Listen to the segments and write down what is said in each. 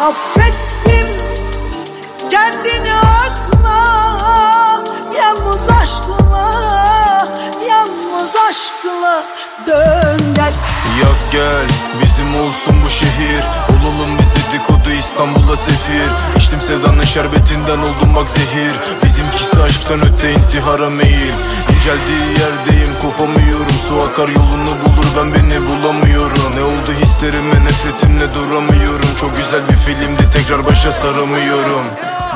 Affettim kendini akla Yalnız aşkla Yalnız aşkla Dön gel. Yak gel bizim olsun bu şehir. Olalım biz dedikodu İstanbul'a sefir. İçtim sevdanın şerbetinden oldum bak zehir. Bizimkisi aşktan öte intihara meyil İnceldiği yerdeyim. Kopamıyorum. Su akar yolunu bulur. Ben beni bulamıyorum. Ne oldu hislerime? Nefretimle duramıyorum. Çok güzel bir filmdi. Tekrar başa saramıyorum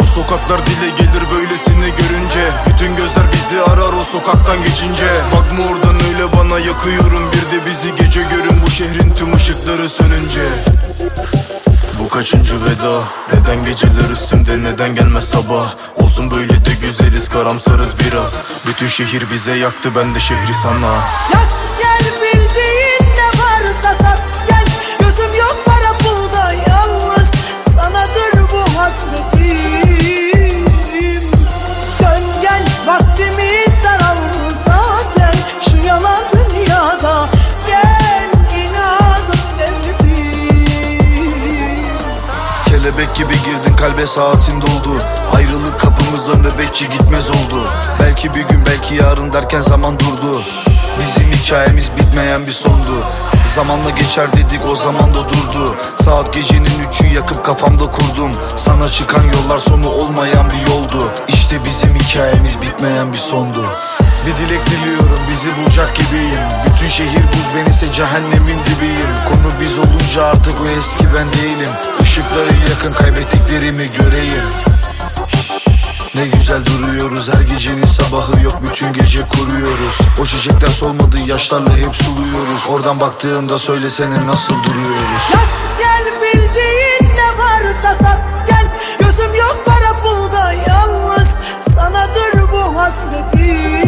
bu sokaklar dile gelir böylesini görünce. Bütün gözler bizi arar o sokaktan geçince. Bakma oradan öyle bana yakıyorum. Bir de bizi gece görün bu şehrin tüm ışıkları sönünce. Bu kaçıncı veda? Neden geceler üstümde? Neden gelmez sabah? Olsun böyle de güzeliz karamsarız biraz. Bütün şehir bize yaktı ben de şehri sana. Yak gel kalbe saatin doldu. Ayrılık kapımızda nöbetçi gitmez oldu. Belki bir gün belki yarın derken zaman durdu. Bizim hikayemiz bitmeyen bir sondu. Zamanla geçer dedik o zaman da durdu. Saat gecenin üçü yakıp kafamda kurdum. Sana çıkan yollar sonu olmayan bir yoldu. İşte bizim hikayemiz bitmeyen bir sondu. Bir dilek diliyorum bizi bulacak gibiyim. Bütün şehir buz ben ise cehennemin dibiyim. Konu biz olunca artık o eski ben değilim Işıkları yakın kaybettiklerimi göreyim. Ne güzel duruyoruz her gecenin sabahı yok bütün gece kuruyoruz. O çiçekler solmadı yaşlarla hep suluyoruz. Oradan baktığında söylesene nasıl duruyoruz. Yak gel bildiğin ne varsa sat gel. Gözüm yok para pulda yalnız Sanadır bu hasretim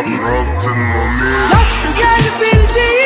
Yak gel bildiğin